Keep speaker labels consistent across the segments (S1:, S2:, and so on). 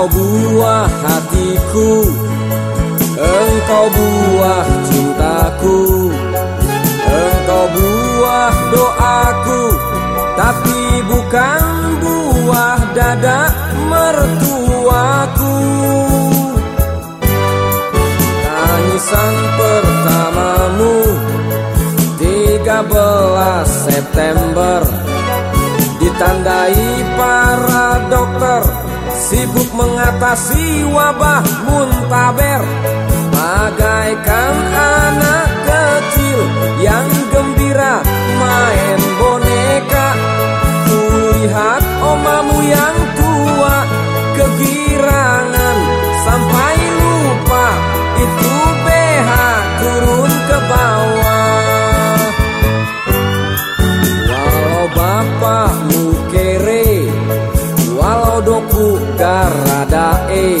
S1: Engkau buah hatiku Engkau buah cintaku Engkau buah doaku Tapi bukan buah dada mertuaku. Tangisan pertamamu 13 September Ditandai para dokter Sibuk mengatasi wabah muntaber garadae.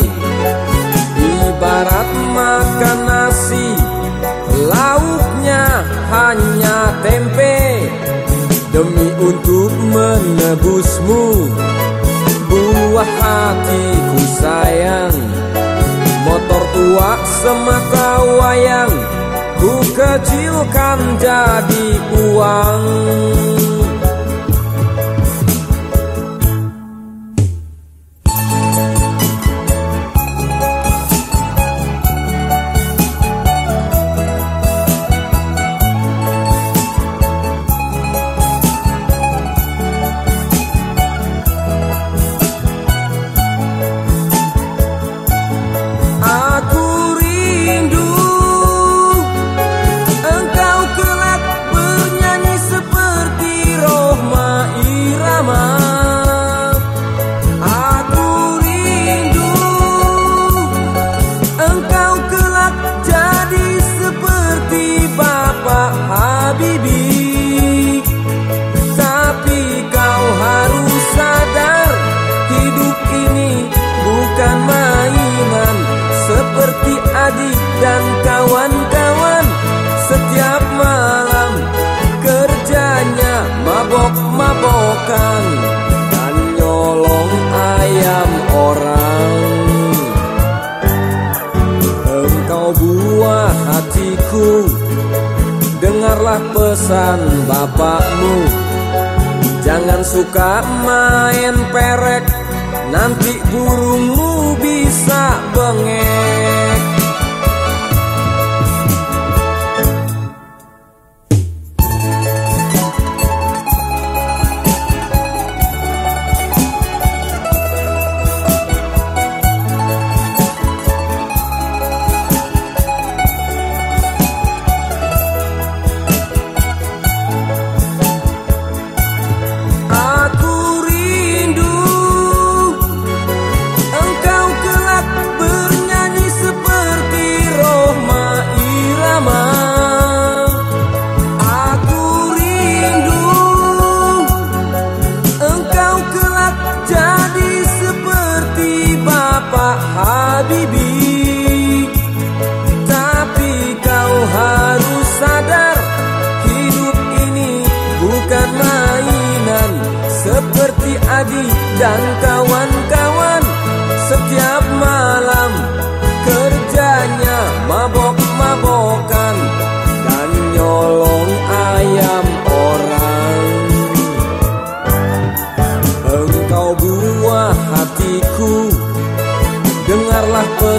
S1: Ibarat makan nasi Lauknya hanya tempe. Demi untuk menebusmu Buah hatiku sayang. Motor tua semata wayang Ku kecilkan jadi uang dan kawan-kawan Setiap malam kerjanya mabok-mabokan Dan nyolong ayam orang. Engkau buah hatiku Dengarlah pesan bapakmu. Jangan suka main perek Nanti burungmu bisa bengek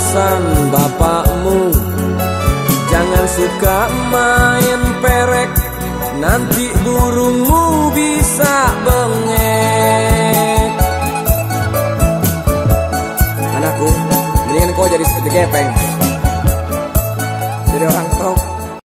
S1: pesan bapakmu Jangan suka main perek Nanti burungmu bisa bengek
S2: Anakku, mendingan kau jadi seperti gepeng.